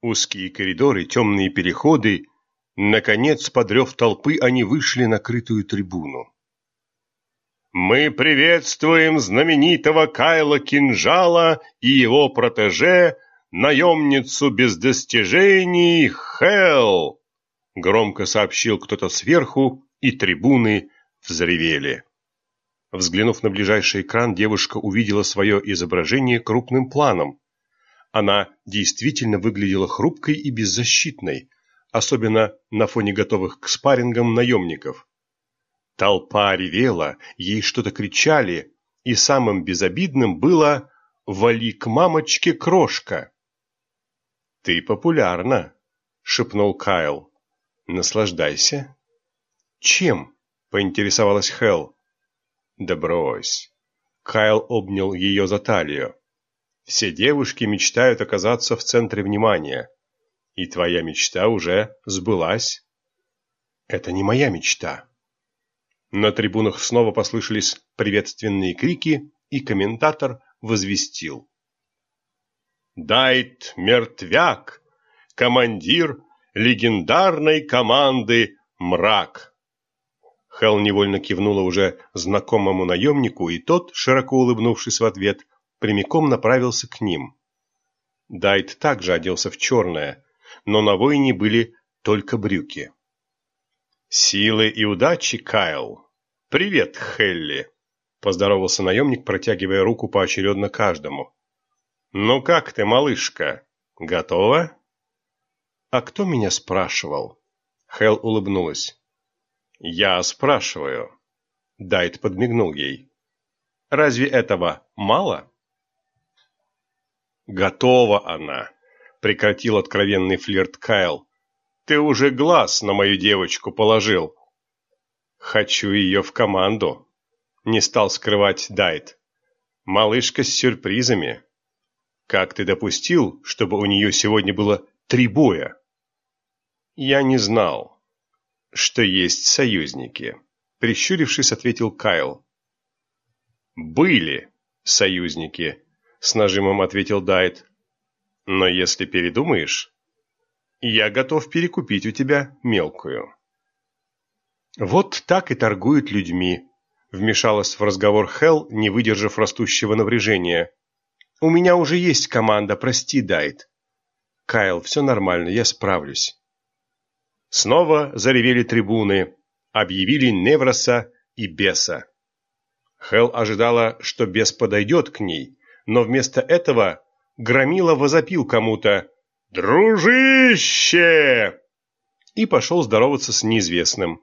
Узкие коридоры, темные переходы. Наконец, под рев толпы, они вышли на крытую трибуну. «Мы приветствуем знаменитого Кайла Кинжала и его протеже, наемницу без достижений Хелл!» Громко сообщил кто-то сверху, и трибуны взревели. Взглянув на ближайший экран, девушка увидела свое изображение крупным планом. Она действительно выглядела хрупкой и беззащитной, особенно на фоне готовых к спаррингам наемников. Толпа ревела, ей что-то кричали, и самым безобидным было «Вали к мамочке, крошка!» «Ты популярна», — шепнул Кайл. «Наслаждайся». «Чем?» — поинтересовалась Хелл. «Да брось». Кайл обнял ее за талию. «Все девушки мечтают оказаться в центре внимания. И твоя мечта уже сбылась». «Это не моя мечта». На трибунах снова послышались приветственные крики, и комментатор возвестил. Дайт Мертвяк, командир легендарной команды «Мрак». Хелл невольно кивнула уже знакомому наемнику, и тот, широко улыбнувшись в ответ, прямиком направился к ним. Дайт также оделся в черное, но на воине были только брюки. «Силы и удачи, Кайл! Привет, Хелли!» – поздоровался наемник, протягивая руку поочередно каждому. «Ну как ты, малышка, готова?» «А кто меня спрашивал?» Хел улыбнулась. «Я спрашиваю». Дайт подмигнул ей. «Разве этого мало?» «Готова она», — прекратил откровенный флирт Кайл. «Ты уже глаз на мою девочку положил». «Хочу ее в команду», — не стал скрывать Дайт. «Малышка с сюрпризами». Как ты допустил, чтобы у нее сегодня было три боя? Я не знал, что есть союзники, прищурившись, ответил Кайл. Были союзники, с нажимом ответил Дайт. Но если передумаешь, я готов перекупить у тебя мелкую. Вот так и торгуют людьми, вмешалась в разговор Хел, не выдержав растущего напряжения. У меня уже есть команда, прости, Дайт. Кайл, все нормально, я справлюсь. Снова заревели трибуны, объявили Невроса и Беса. Хел ожидала, что Бес подойдет к ней, но вместо этого Громила возопил кому-то «Дружище!» и пошел здороваться с неизвестным.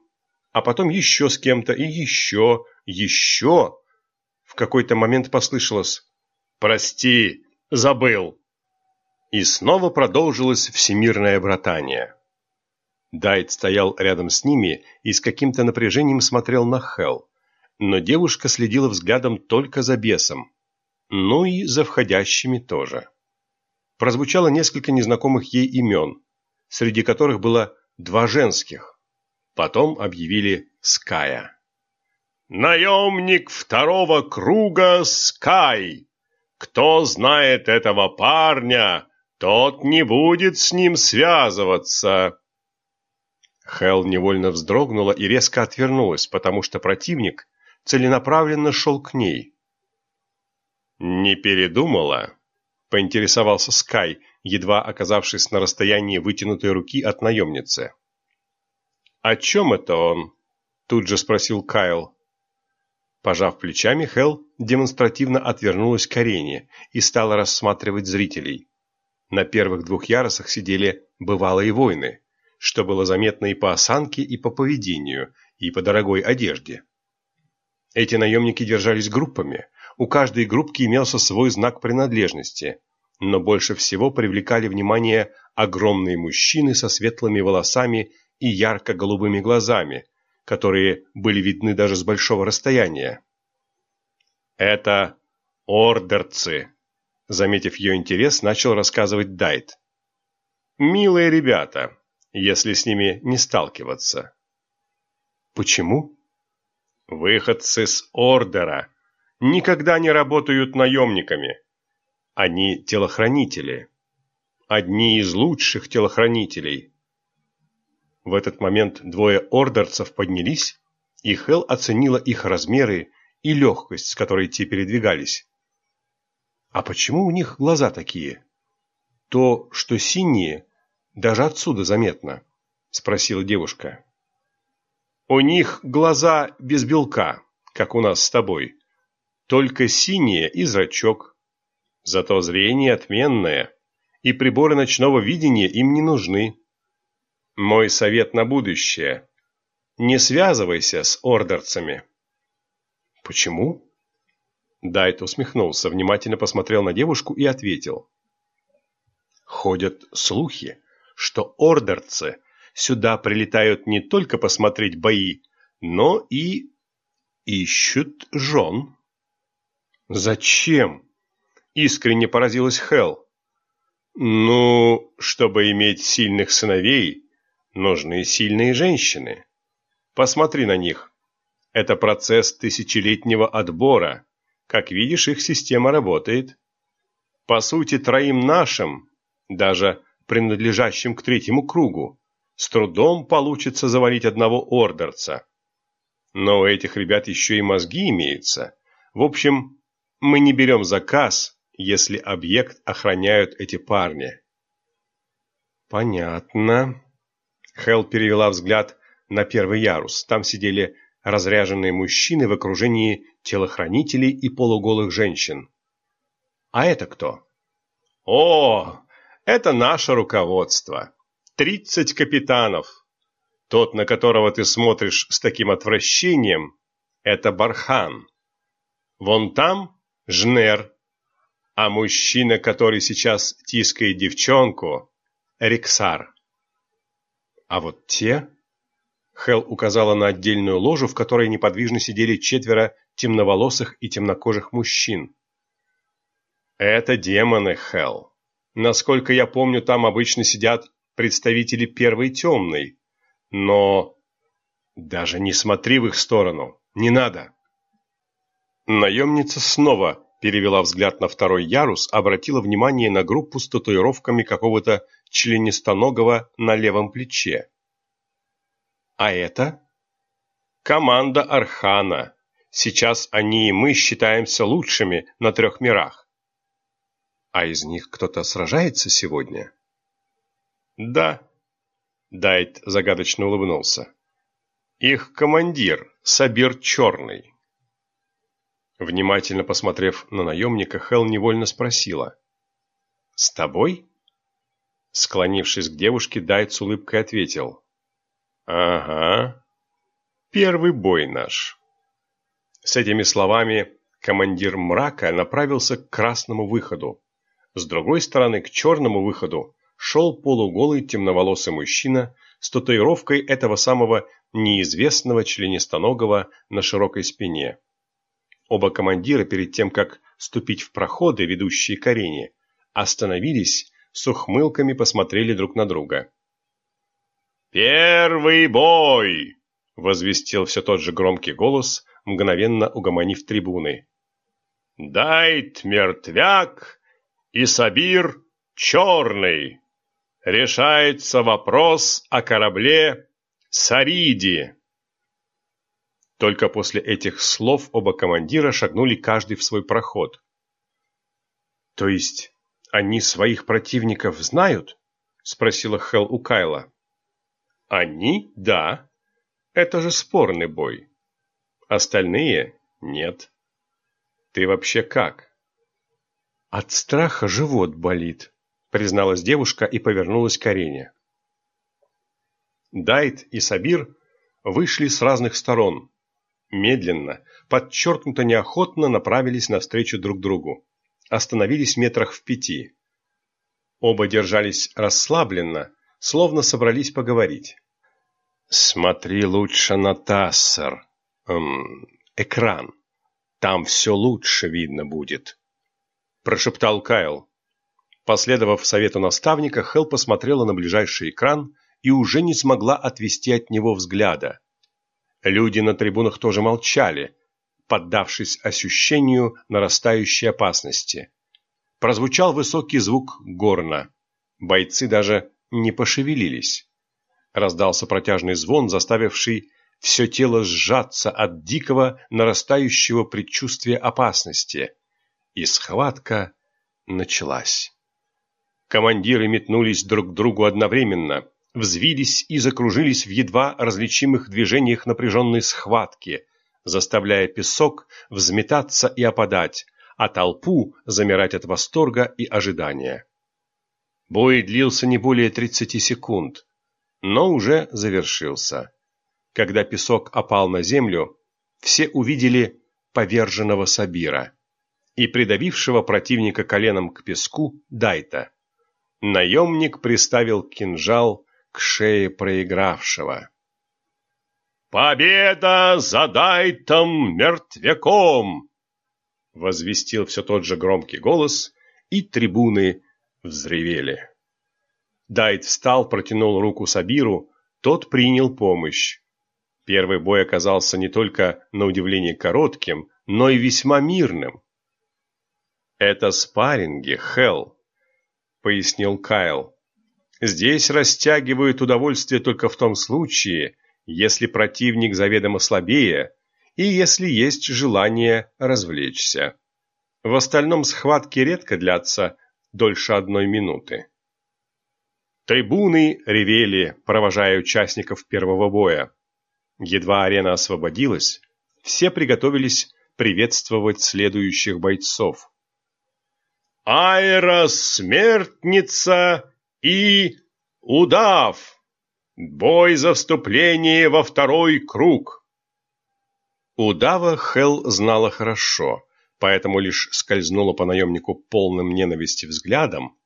А потом еще с кем-то и еще, еще. В какой-то момент послышалось Прости, забыл. И снова продолжилось всемирное братание. Дайт стоял рядом с ними и с каким-то напряжением смотрел на Хел, но девушка следила взглядом только за бесом, ну и за входящими тоже. Прозвучало несколько незнакомых ей имен, среди которых было два женских. Потом объявили Ская. «Наемник второго круга Скай!» Кто знает этого парня, тот не будет с ним связываться. Хел невольно вздрогнула и резко отвернулась, потому что противник целенаправленно шел к ней. «Не передумала?» — поинтересовался Скай, едва оказавшись на расстоянии вытянутой руки от наемницы. «О чем это он?» — тут же спросил Кайл. Пожав плечами, Хел демонстративно отвернулась к арене и стала рассматривать зрителей. На первых двух ярусах сидели бывалые воины, что было заметно и по осанке, и по поведению, и по дорогой одежде. Эти наемники держались группами, у каждой группки имелся свой знак принадлежности, но больше всего привлекали внимание огромные мужчины со светлыми волосами и ярко-голубыми глазами, которые были видны даже с большого расстояния. «Это ордерцы», — заметив ее интерес, начал рассказывать Дайт. «Милые ребята, если с ними не сталкиваться». «Почему?» «Выходцы с ордера никогда не работают наемниками. Они телохранители. одни из лучших телохранителей. В этот момент двое ордерцев поднялись, и Хел оценила их размеры и легкость, с которой те передвигались. А почему у них глаза такие? То, что синие, даже отсюда заметно, спросила девушка. У них глаза без белка, как у нас с тобой. Только синие и зрачок. Зато зрение отменное, и приборы ночного видения им не нужны. Мой совет на будущее. Не связывайся с ордерцами. Почему? Дайт усмехнулся, внимательно посмотрел на девушку и ответил. Ходят слухи, что ордерцы сюда прилетают не только посмотреть бои, но и ищут жен. Зачем? Искренне поразилась Хел. Ну, чтобы иметь сильных сыновей, нужны сильные женщины. Посмотри на них. Это процесс тысячелетнего отбора. Как видишь, их система работает. По сути, троим нашим, даже принадлежащим к третьему кругу, с трудом получится завалить одного ордерца. Но у этих ребят еще и мозги имеются. В общем, мы не берем заказ, если объект охраняют эти парни. Понятно. Хел перевела взгляд на первый ярус. Там сидели разряженные мужчины в окружении телохранителей и полуголых женщин. А это кто? О, это наше руководство. Тридцать капитанов. Тот, на которого ты смотришь с таким отвращением, это Бархан. Вон там Жнер, а мужчина, который сейчас тискает девчонку, Риксар. А вот те... Хел указала на отдельную ложу, в которой неподвижно сидели четверо темноволосых и темнокожих мужчин. Это демоны, Хел. Насколько я помню, там обычно сидят представители первой темной. Но... Даже не смотри в их сторону. Не надо. Наемница снова перевела взгляд на второй ярус, обратила внимание на группу с татуировками какого-то членистоногого на левом плече. А это? Команда Архана. Сейчас они и мы считаемся лучшими на трех мирах. А из них кто-то сражается сегодня? Да. Дайт загадочно улыбнулся. Их командир, Сабир Черный. Внимательно посмотрев на наемника, Хел невольно спросила. «С тобой?» Склонившись к девушке, Дайт с улыбкой ответил. «Ага, первый бой наш». С этими словами командир мрака направился к красному выходу. С другой стороны, к черному выходу, шел полуголый темноволосый мужчина с татуировкой этого самого неизвестного членистоногого на широкой спине. Оба командира перед тем, как ступить в проходы, ведущие к арене, остановились, с ухмылками посмотрели друг на друга. «Первый бой!» — возвестил все тот же громкий голос, мгновенно угомонив трибуны. «Дайт мертвяк и Сабир черный. Решается вопрос о корабле Сариди». Только после этих слов оба командира шагнули каждый в свой проход. «То есть они своих противников знают?» — спросила Хел у Кайла. Они – да. Это же спорный бой. Остальные – нет. Ты вообще как? От страха живот болит, призналась девушка и повернулась к арене. Дайт и Сабир вышли с разных сторон. Медленно, подчеркнуто неохотно направились навстречу друг другу. Остановились метрах в пяти. Оба держались расслабленно, словно собрались поговорить. «Смотри лучше на тассер, эм, экран. Там все лучше видно будет», – прошептал Кайл. Последовав совету наставника, Хел посмотрела на ближайший экран и уже не смогла отвести от него взгляда. Люди на трибунах тоже молчали, поддавшись ощущению нарастающей опасности. Прозвучал высокий звук горна. Бойцы даже не пошевелились. Раздался протяжный звон, заставивший все тело сжаться от дикого нарастающего предчувствия опасности. И схватка началась. Командиры метнулись друг к другу одновременно, взвились и закружились в едва различимых движениях напряженной схватки, заставляя песок взметаться и опадать, а толпу замирать от восторга и ожидания. Бой длился не более 30 секунд, но уже завершился. Когда песок опал на землю, все увидели поверженного Сабира и придавившего противника коленом к песку Дайта. Наемник приставил кинжал к шее проигравшего. «Победа за Дайтом мертвяком!» Возвестил все тот же громкий голос, и трибуны взревели. Дайт встал, протянул руку Сабиру, тот принял помощь. Первый бой оказался не только на удивление коротким, но и весьма мирным. «Это спарринги, Хелл», — пояснил Кайл. «Здесь растягивают удовольствие только в том случае, если противник заведомо слабее и если есть желание развлечься. В остальном схватки редко длятся дольше одной минуты. Трибуны ревели, провожая участников первого боя. Едва арена освободилась, все приготовились приветствовать следующих бойцов. «Айра Смертница и Удав! Бой за вступление во второй круг!» Удава Хел знала хорошо, поэтому лишь скользнула по наемнику полным ненависти взглядом,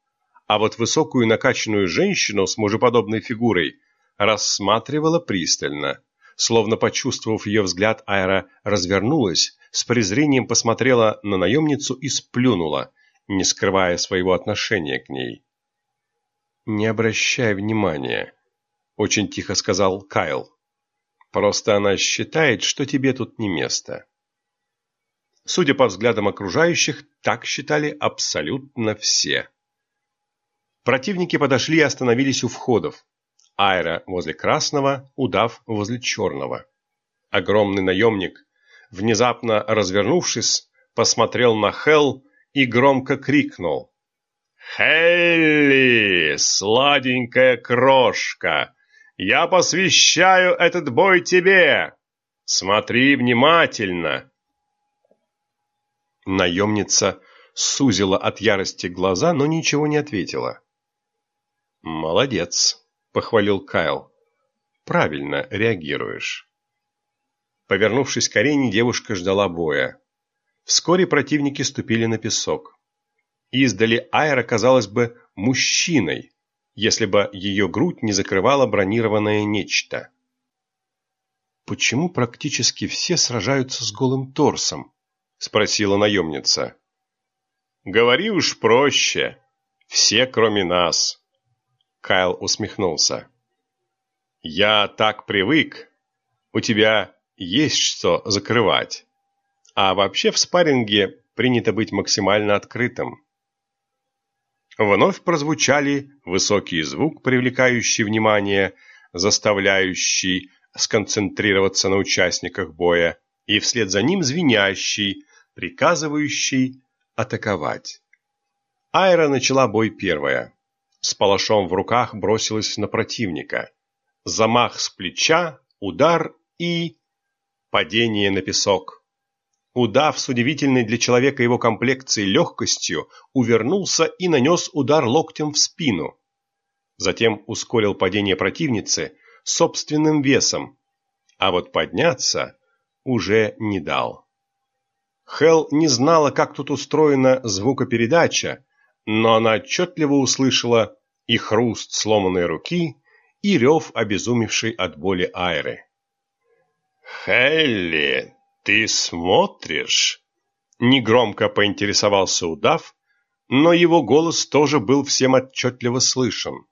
а вот высокую накачанную женщину с мужеподобной фигурой рассматривала пристально. Словно почувствовав ее взгляд, Айра развернулась, с презрением посмотрела на наемницу и сплюнула, не скрывая своего отношения к ней. «Не обращай внимания», — очень тихо сказал Кайл. «Просто она считает, что тебе тут не место». Судя по взглядам окружающих, так считали абсолютно все. Противники подошли и остановились у входов. Айра возле красного, удав возле черного. Огромный наемник, внезапно развернувшись, посмотрел на Хел и громко крикнул. «Хелли, сладенькая крошка, я посвящаю этот бой тебе! Смотри внимательно, Наемница сузила от ярости глаза, но ничего не ответила. «Молодец», — похвалил Кайл. «Правильно реагируешь». Повернувшись к арене, девушка ждала боя. Вскоре противники ступили на песок. Издали Айра казалось бы мужчиной, если бы ее грудь не закрывала бронированное нечто. Почему практически все сражаются с голым торсом? — спросила наемница. «Говори уж проще. Все, кроме нас». Кайл усмехнулся. «Я так привык. У тебя есть что закрывать. А вообще в спарринге принято быть максимально открытым». Вновь прозвучали высокий звук, привлекающий внимание, заставляющий сконцентрироваться на участниках боя, и вслед за ним звенящий, приказывающий атаковать. Айра начала бой первая. С палашом в руках бросилась на противника. Замах с плеча, удар и... падение на песок. Удав с удивительной для человека его комплекцией легкостью увернулся и нанес удар локтем в спину. Затем ускорил падение противницы собственным весом, а вот подняться уже не дал. Хел не знала, как тут устроена звукопередача, но она отчетливо услышала и хруст сломанной руки, и рев обезумевшей от боли Айры. «Хелли, ты смотришь?» Негромко поинтересовался удав, но его голос тоже был всем отчетливо слышен.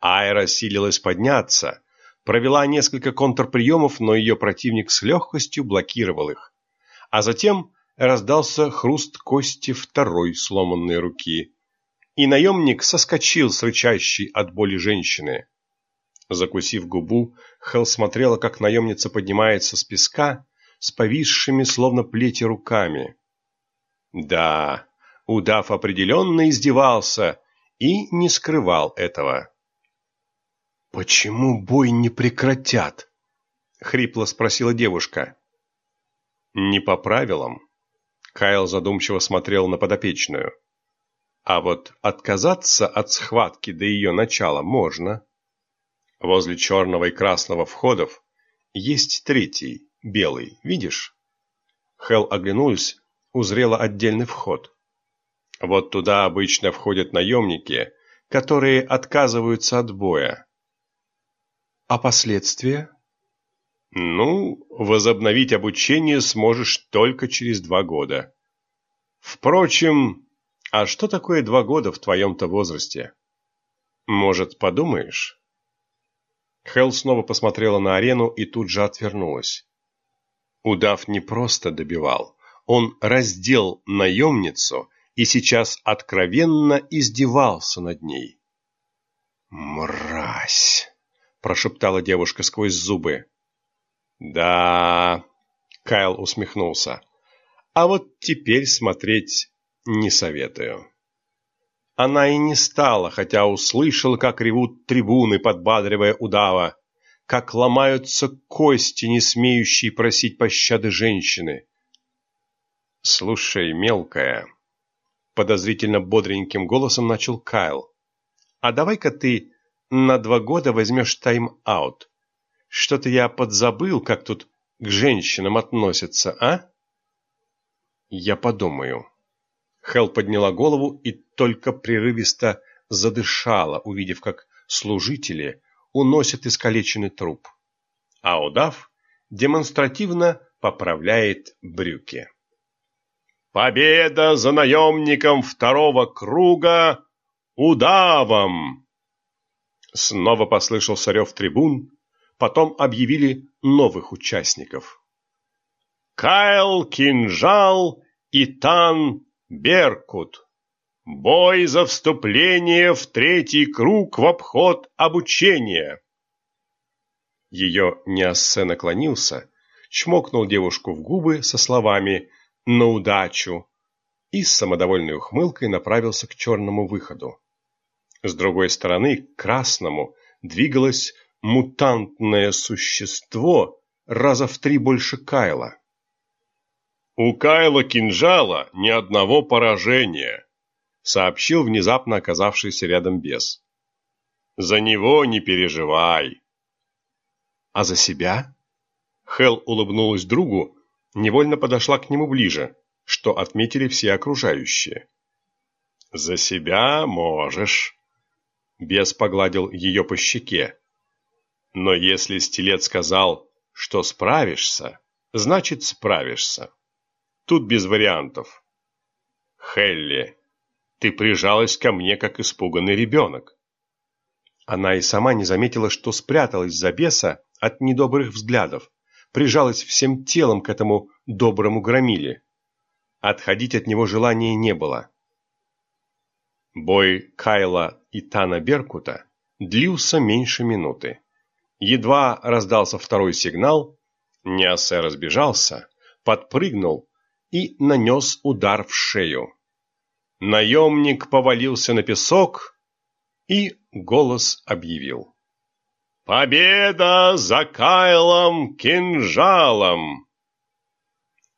Айра силилась подняться, провела несколько контрприемов, но ее противник с легкостью блокировал их а затем раздался хруст кости второй сломанной руки, и наемник соскочил с рычащей от боли женщины. Закусив губу, Хелл смотрела, как наемница поднимается с песка с повисшими, словно плети, руками. Да, удав определенно издевался и не скрывал этого. «Почему бой не прекратят?» — хрипло спросила девушка. «Не по правилам». Кайл задумчиво смотрел на подопечную. «А вот отказаться от схватки до ее начала можно». Возле черного и красного входов есть третий, белый, видишь? Хел оглянулась, узрела отдельный вход. Вот туда обычно входят наемники, которые отказываются от боя. А последствия? Ну, возобновить обучение сможешь только через два года. Впрочем, а что такое два года в твоем-то возрасте? Может, подумаешь? Хелл снова посмотрела на арену и тут же отвернулась. Удав не просто добивал, он раздел наемницу и сейчас откровенно издевался над ней. «Мразь!» – прошептала девушка сквозь зубы. «Да...» – Кайл усмехнулся. «А вот теперь смотреть не советую». Она и не стала, хотя услышала, как ревут трибуны, подбадривая удава, как ломаются кости, не смеющие просить пощады женщины. «Слушай, мелкая», — подозрительно бодреньким голосом начал Кайл, «а давай-ка ты на два года возьмешь тайм-аут. Что-то я подзабыл, как тут к женщинам относятся, а?» «Я подумаю», Хел подняла голову и только прерывисто задышала, увидев, как служители уносят искалеченный труп. А удав демонстративно поправляет брюки. «Победа за наемником второго круга удавом!» Снова послышался рев трибун, потом объявили новых участников. Кайл, Кинжал и Тан Беркут. Бой за вступление в третий круг в обход обучения. Ее Неоссе наклонился, чмокнул девушку в губы со словами «на удачу» и с самодовольной ухмылкой направился к черному выходу. С другой стороны, к красному, двигалось мутантное существо раза в три больше Кайла. «У Кайла кинжала ни одного поражения», — сообщил внезапно оказавшийся рядом бес. «За него не переживай». «А за себя?» Хел улыбнулась другу, невольно подошла к нему ближе, что отметили все окружающие. «За себя можешь», — бес погладил ее по щеке. «Но если стилет сказал, что справишься, значит справишься». Тут без вариантов. Хелли, ты прижалась ко мне, как испуганный ребенок. Она и сама не заметила, что спряталась за беса от недобрых взглядов, прижалась всем телом к этому доброму громиле. Отходить от него желания не было. Бой Кайла и Тана Беркута длился меньше минуты. Едва раздался второй сигнал, Неосе разбежался, подпрыгнул и нанес удар в шею. Наемник повалился на песок, и голос объявил. «Победа за Кайлом кинжалом!»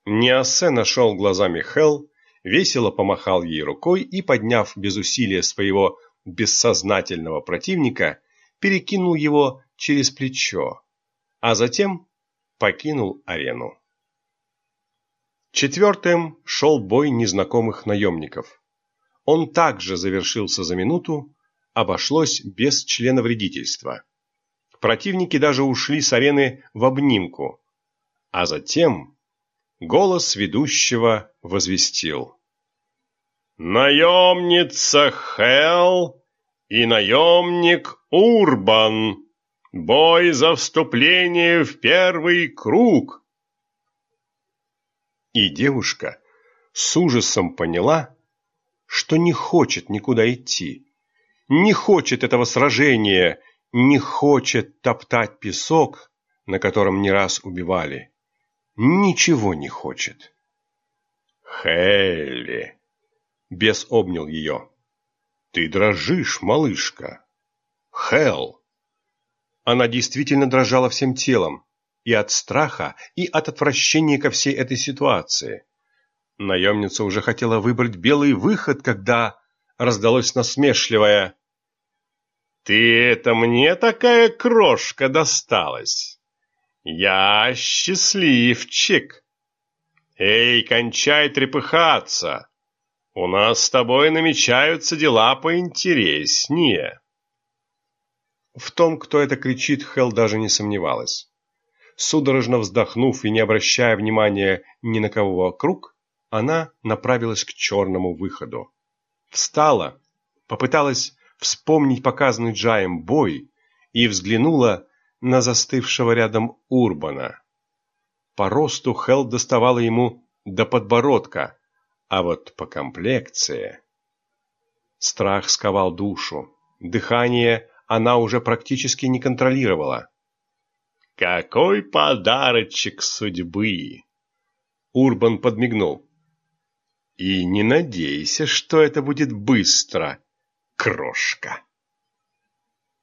Неосе нашел глазами Хел, весело помахал ей рукой и, подняв без усилия своего бессознательного противника, перекинул его через плечо, а затем покинул арену. Четвертым шел бой незнакомых наемников. Он также завершился за минуту, обошлось без члена вредительства. Противники даже ушли с арены в обнимку. А затем голос ведущего возвестил. «Наемница Хел и наемник Урбан! Бой за вступление в первый круг!» И девушка с ужасом поняла, что не хочет никуда идти, не хочет этого сражения, не хочет топтать песок, на котором не раз убивали. Ничего не хочет. Хелли! Бес обнял ее. Ты дрожишь, малышка. Хел! Она действительно дрожала всем телом, и от страха, и от отвращения ко всей этой ситуации. Наемница уже хотела выбрать белый выход, когда раздалось насмешливое «Ты это мне такая крошка досталась? Я счастливчик! Эй, кончай трепыхаться! У нас с тобой намечаются дела поинтереснее!» В том, кто это кричит, Хел даже не сомневалась. Судорожно вздохнув и не обращая внимания ни на кого вокруг, она направилась к черному выходу. Встала, попыталась вспомнить показанный Джаем бой и взглянула на застывшего рядом Урбана. По росту Хел доставала ему до подбородка, а вот по комплекции... Страх сковал душу, дыхание она уже практически не контролировала. «Какой подарочек судьбы!» Урбан подмигнул. «И не надейся, что это будет быстро, крошка!»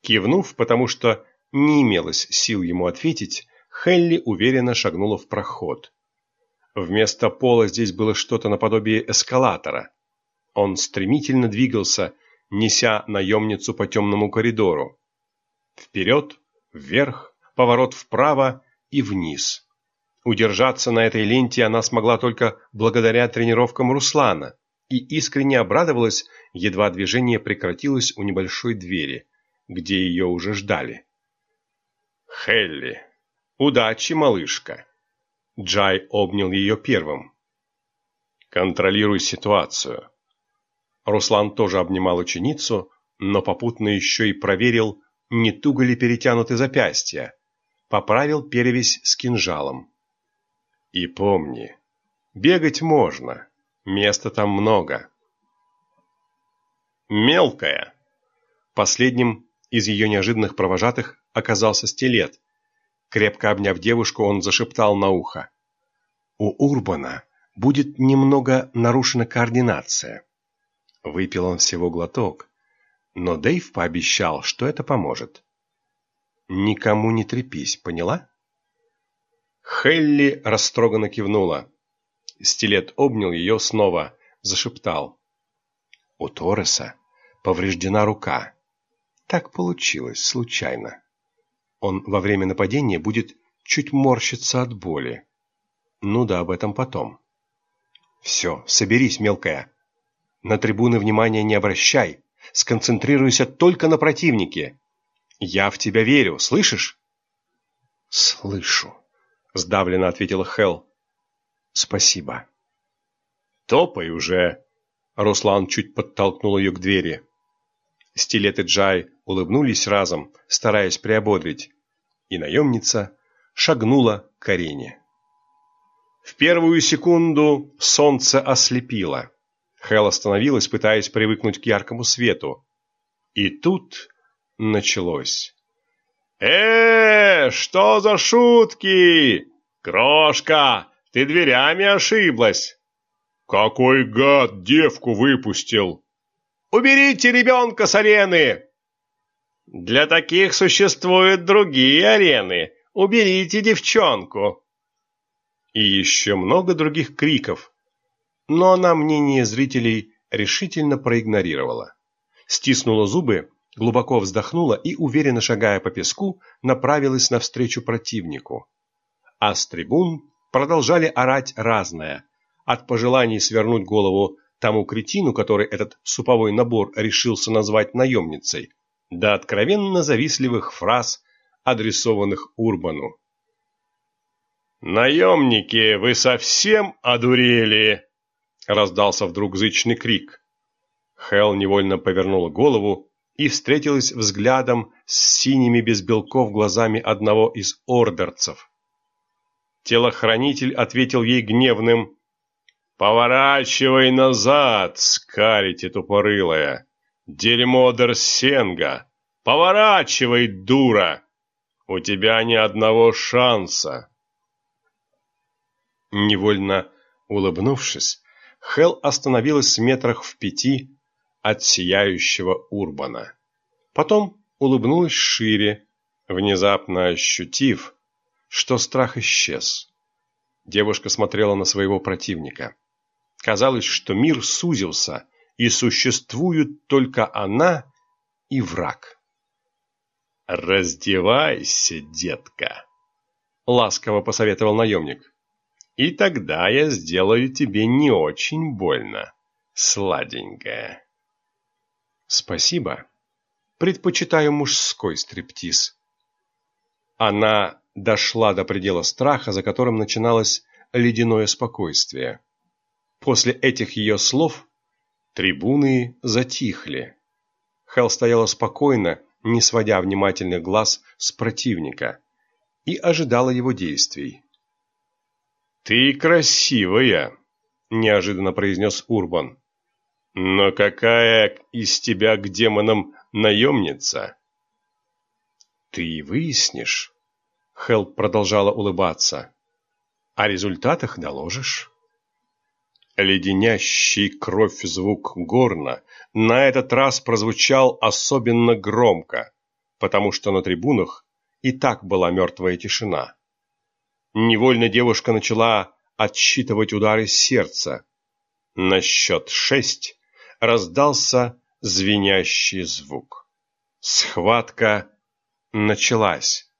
Кивнув, потому что не имелось сил ему ответить, Хелли уверенно шагнула в проход. Вместо пола здесь было что-то наподобие эскалатора. Он стремительно двигался, неся наемницу по темному коридору. Вперед, вверх, поворот вправо и вниз. Удержаться на этой ленте она смогла только благодаря тренировкам Руслана и искренне обрадовалась, едва движение прекратилось у небольшой двери, где ее уже ждали. «Хелли, удачи, малышка!» Джай обнял ее первым. «Контролируй ситуацию. Руслан тоже обнимал ученицу, но попутно еще и проверил, не туго ли перетянуты запястья. Поправил перевязь с кинжалом. И помни, бегать можно, места там много. Мелкая. Последним из ее неожиданных провожатых оказался стилет. Крепко обняв девушку, он зашептал на ухо. У Урбана будет немного нарушена координация. Выпил он всего глоток, но Дэйв пообещал, что это поможет. «Никому не трепись, поняла?» Хелли растроганно кивнула. Стилет обнял ее снова, зашептал. «У Торреса повреждена рука. Так получилось, случайно. Он во время нападения будет чуть морщиться от боли. Ну да, об этом потом. Все, соберись, мелкая. На трибуны внимания не обращай. Сконцентрируйся только на противнике. Я в тебя верю, слышишь? Слышу, сдавленно ответила Хел. Спасибо. Топай уже. Руслан чуть подтолкнул ее к двери. Стилет и Джай улыбнулись разом, стараясь приободрить, и наемница шагнула к арене. В первую секунду солнце ослепило. Хэл остановилась, пытаясь привыкнуть к яркому свету. И тут началось. Э что за шутки? Крошка, ты дверями ошиблась!» «Какой гад девку выпустил!» «Уберите ребенка с арены!» «Для таких существуют другие арены. Уберите девчонку!» И еще много других криков, но она мнение зрителей решительно проигнорировала. Стиснула зубы, глубоко вздохнула и, уверенно шагая по песку, направилась навстречу противнику. А с трибун продолжали орать разное, от пожеланий свернуть голову тому кретину, который этот суповой набор решился назвать наемницей, до откровенно завистливых фраз, адресованных Урбану. «Наемники, вы совсем одурели!» Раздался вдруг зычный крик. Хел невольно повернула голову и встретилась взглядом с синими без белков глазами одного из ордерцев. Телохранитель ответил ей гневным Поворачивай назад, скарите тупорылая. Дерьмо Дерсенга. Поворачивай, дура. У тебя ни одного шанса. Невольно улыбнувшись, Хел остановилась в метрах в пяти от сияющего Урбана. Потом улыбнулась шире, внезапно ощутив, что страх исчез. Девушка смотрела на своего противника. Казалось, что мир сузился, и существуют только она и враг. «Раздевайся, детка!» — ласково посоветовал наемник. «И тогда я сделаю тебе не очень больно, сладенькая». «Спасибо. Предпочитаю мужской стриптиз». Она дошла до предела страха, за которым начиналось ледяное спокойствие. После этих ее слов трибуны затихли. Хел стояла спокойно, не сводя внимательных глаз с противника, и ожидала его действий. «Ты красивая!» – неожиданно произнес Урбан. «Но какая из тебя к демонам наемница?» «Ты выяснишь», — Хел продолжала улыбаться. «О результатах доложишь». Леденящий кровь звук горна на этот раз прозвучал особенно громко, потому что на трибунах и так была мертвая тишина. Невольно девушка начала отсчитывать удары сердца. На счет шесть раздался звенящий звук. Схватка началась,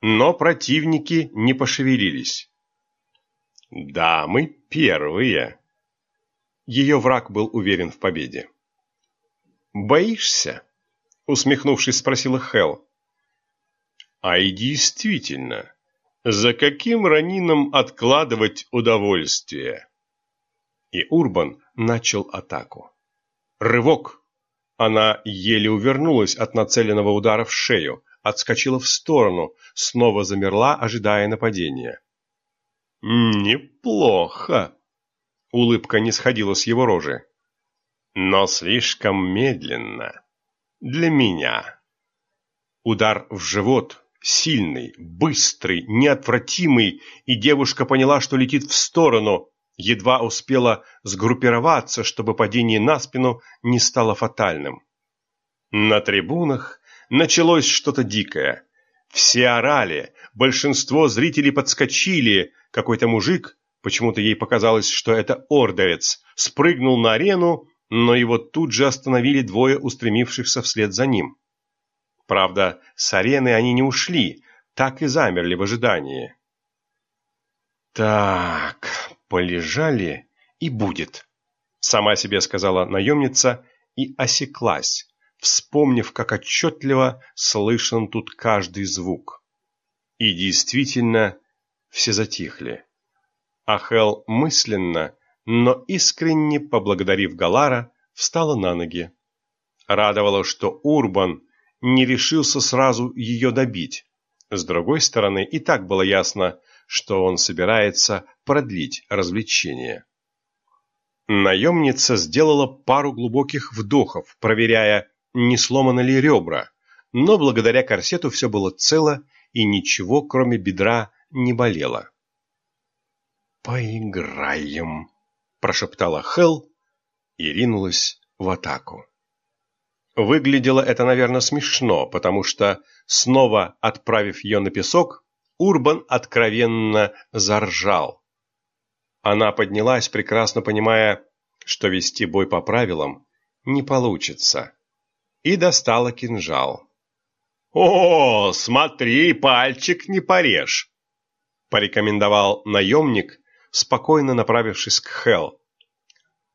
но противники не пошевелились. «Дамы первые!» Ее враг был уверен в победе. «Боишься?» — усмехнувшись, спросила Хел. «А и действительно, за каким ранином откладывать удовольствие?» И Урбан начал атаку. Рывок! Она еле увернулась от нацеленного удара в шею, отскочила в сторону, снова замерла, ожидая нападения. «Неплохо!» Улыбка не сходила с его рожи. «Но слишком медленно. Для меня». Удар в живот, сильный, быстрый, неотвратимый, и девушка поняла, что летит в сторону, едва успела сгруппироваться, чтобы падение на спину не стало фатальным. На трибунах началось что-то дикое. Все орали, большинство зрителей подскочили, какой-то мужик, почему-то ей показалось, что это ордовец, спрыгнул на арену, но его тут же остановили двое устремившихся вслед за ним. Правда, с арены они не ушли, так и замерли в ожидании. «Так, полежали и будет», — сама себе сказала наемница и осеклась, вспомнив, как отчетливо слышен тут каждый звук. И действительно, все затихли. Ахел мысленно, но искренне поблагодарив Галара, встала на ноги. Радовало, что Урбан не решился сразу ее добить. С другой стороны, и так было ясно, что он собирается продлить развлечение. Наемница сделала пару глубоких вдохов, проверяя, не сломаны ли ребра, но благодаря корсету все было цело и ничего, кроме бедра, не болело. «Поиграем», – прошептала Хел и ринулась в атаку. Выглядело это, наверное, смешно, потому что, снова отправив ее на песок, Урбан откровенно заржал. Она поднялась, прекрасно понимая, что вести бой по правилам не получится, и достала кинжал. «О, смотри, пальчик не порежь!» – порекомендовал наемник, спокойно направившись к Хел.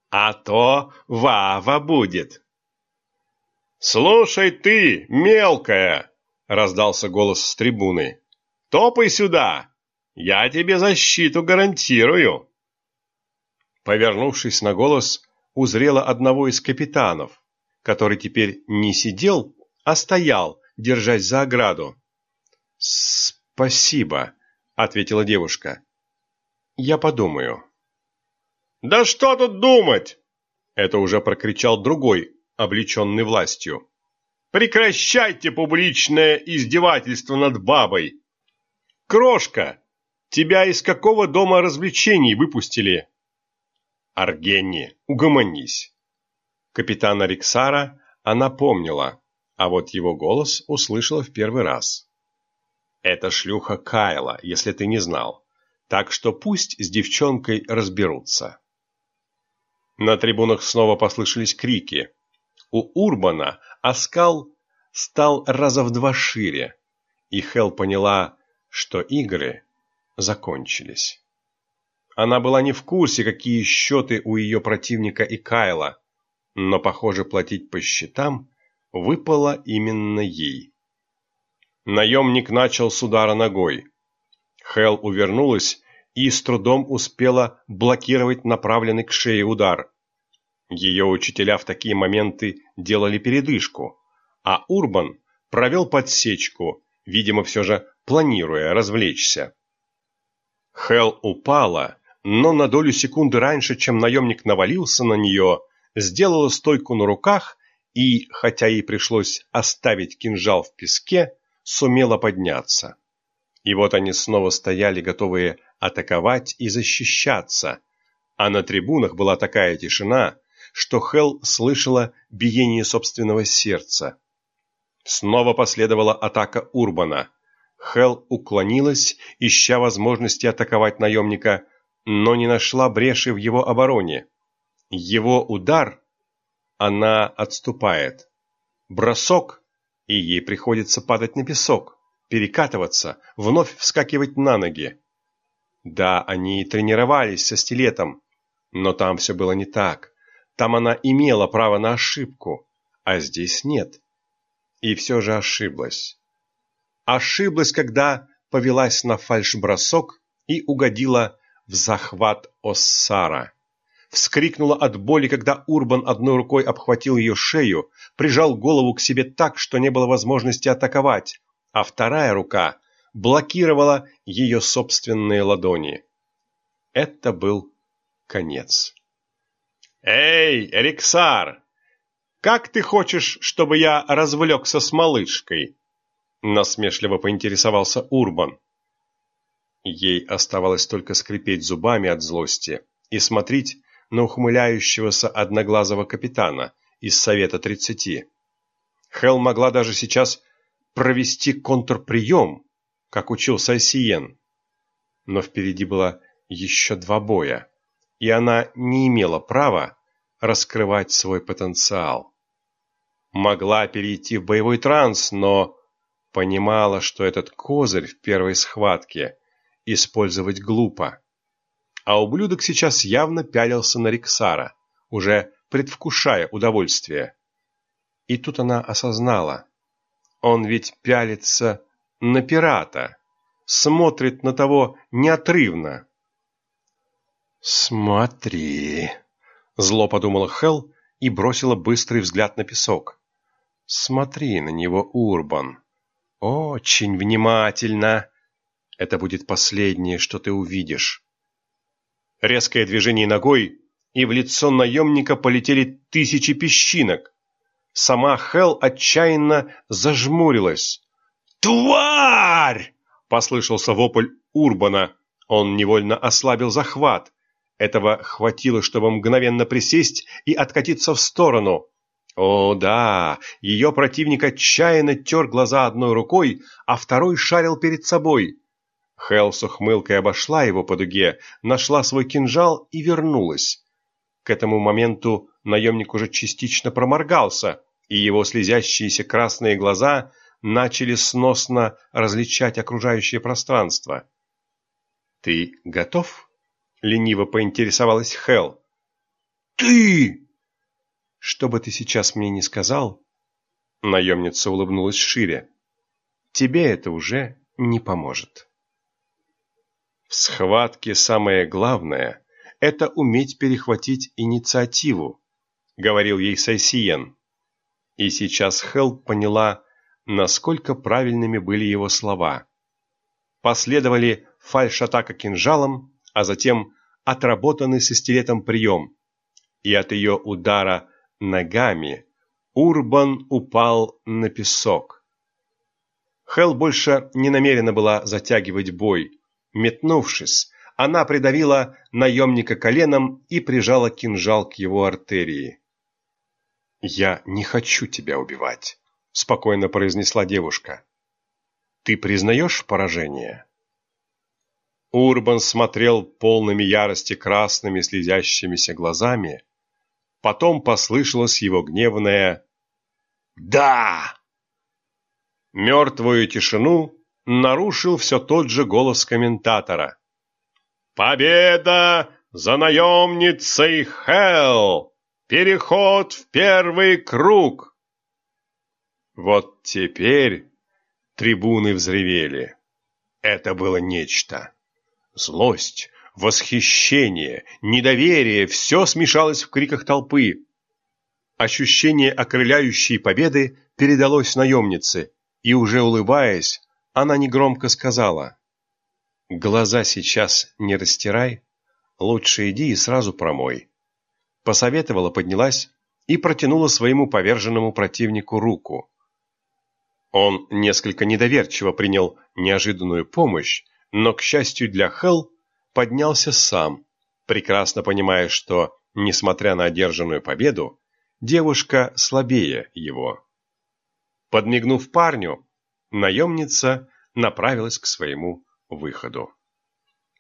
«А то Вава будет!» «Слушай ты, мелкая!» – раздался голос с трибуны. Топай сюда! Я тебе защиту гарантирую!» Повернувшись на голос, узрела одного из капитанов, который теперь не сидел, а стоял, держась за ограду. «Спасибо», — ответила девушка. «Я подумаю». «Да что тут думать!» Это уже прокричал другой, облеченный властью. «Прекращайте публичное издевательство над бабой! Крошка, тебя из какого дома развлечений выпустили?» «Аргенни, угомонись!» Капитана Риксара она помнила, а вот его голос услышала в первый раз. «Это шлюха Кайла, если ты не знал, так что пусть с девчонкой разберутся». На трибунах снова послышались крики. У Урбана оскал стал раза в два шире, и Хел поняла, что игры закончились. Она была не в курсе, какие счеты у ее противника и Кайла, но, похоже, платить по счетам выпало именно ей. Наемник начал с удара ногой. Хел увернулась и с трудом успела блокировать направленный к шее удар. Ее учителя в такие моменты делали передышку, а Урбан провел подсечку, видимо, все же планируя развлечься. Хел упала, но на долю секунды раньше, чем наемник навалился на нее, сделала стойку на руках и, хотя ей пришлось оставить кинжал в песке, сумела подняться. И вот они снова стояли, готовые атаковать и защищаться, а на трибунах была такая тишина, что Хел слышала биение собственного сердца. Снова последовала атака Урбана. Хел уклонилась, ища возможности атаковать наемника, но не нашла бреши в его обороне. Его удар, она отступает. Бросок, и ей приходится падать на песок, перекатываться, вновь вскакивать на ноги. Да, они тренировались со стилетом, но там все было не так. Там она имела право на ошибку, а здесь нет. И все же ошиблась. Ошиблась, когда повелась на фальш-бросок и угодила в захват Оссара. Вскрикнула от боли, когда Урбан одной рукой обхватил ее шею, прижал голову к себе так, что не было возможности атаковать, а вторая рука блокировала ее собственные ладони. Это был конец. «Эй, Риксар, как ты хочешь, чтобы я развлекся с малышкой?» Насмешливо поинтересовался Урбан. Ей оставалось только скрипеть зубами от злости и смотреть на ухмыляющегося одноглазого капитана из Совета Тридцати. Хел могла даже сейчас провести контрприем, как учил Сайсиен. Но впереди было еще два боя, и она не имела права раскрывать свой потенциал. Могла перейти в боевой транс, но понимала, что этот козырь в первой схватке использовать глупо. А ублюдок сейчас явно пялился на Риксара, уже предвкушая удовольствие. И тут она осознала, он ведь пялится на пирата, смотрит на того неотрывно. «Смотри!» — зло подумала Хел и бросила быстрый взгляд на песок. «Смотри на него, Урбан. Очень внимательно. Это будет последнее, что ты увидишь». Резкое движение ногой, и в лицо наемника полетели тысячи песчинок. Сама Хел отчаянно зажмурилась. «Тварь!» — послышался вопль Урбана. Он невольно ослабил захват. Этого хватило, чтобы мгновенно присесть и откатиться в сторону. О, да, ее противник отчаянно тер глаза одной рукой, а второй шарил перед собой. Хелл с ухмылкой обошла его по дуге, нашла свой кинжал и вернулась. К этому моменту наемник уже частично проморгался, и его слезящиеся красные глаза начали сносно различать окружающее пространство. «Ты готов?» — лениво поинтересовалась Хел. «Ты!» «Что бы ты сейчас мне ни сказал...» Наемница улыбнулась шире. «Тебе это уже не поможет». В схватке самое главное – это уметь перехватить инициативу, говорил ей Сайсиен. И сейчас Хелл поняла, насколько правильными были его слова. Последовали фальш-атака кинжалом, а затем отработанный со стилетом прием, и от ее удара ногами Урбан упал на песок. Хел больше не намерена была затягивать бой. Метнувшись, она придавила наемника коленом и прижала кинжал к его артерии. «Я не хочу тебя убивать», — спокойно произнесла девушка. «Ты признаешь поражение?» Урбан смотрел полными ярости красными слезящимися глазами. Потом послышалось его гневное «Да!». Мертвую тишину нарушил все тот же голос комментатора. «Победа за наемницей Хелл! Переход в первый круг!» Вот теперь трибуны взревели. Это было нечто. Злость, восхищение, недоверие – все смешалось в криках толпы. Ощущение окрыляющей победы передалось наемнице, и уже улыбаясь, она негромко сказала «Глаза сейчас не растирай, лучше иди и сразу промой». Посоветовала, поднялась и протянула своему поверженному противнику руку. Он несколько недоверчиво принял неожиданную помощь, но, к счастью для Хелл, поднялся сам, прекрасно понимая, что, несмотря на одержанную победу, девушка слабее его. Подмигнув парню, наемница направилась к своему выходу.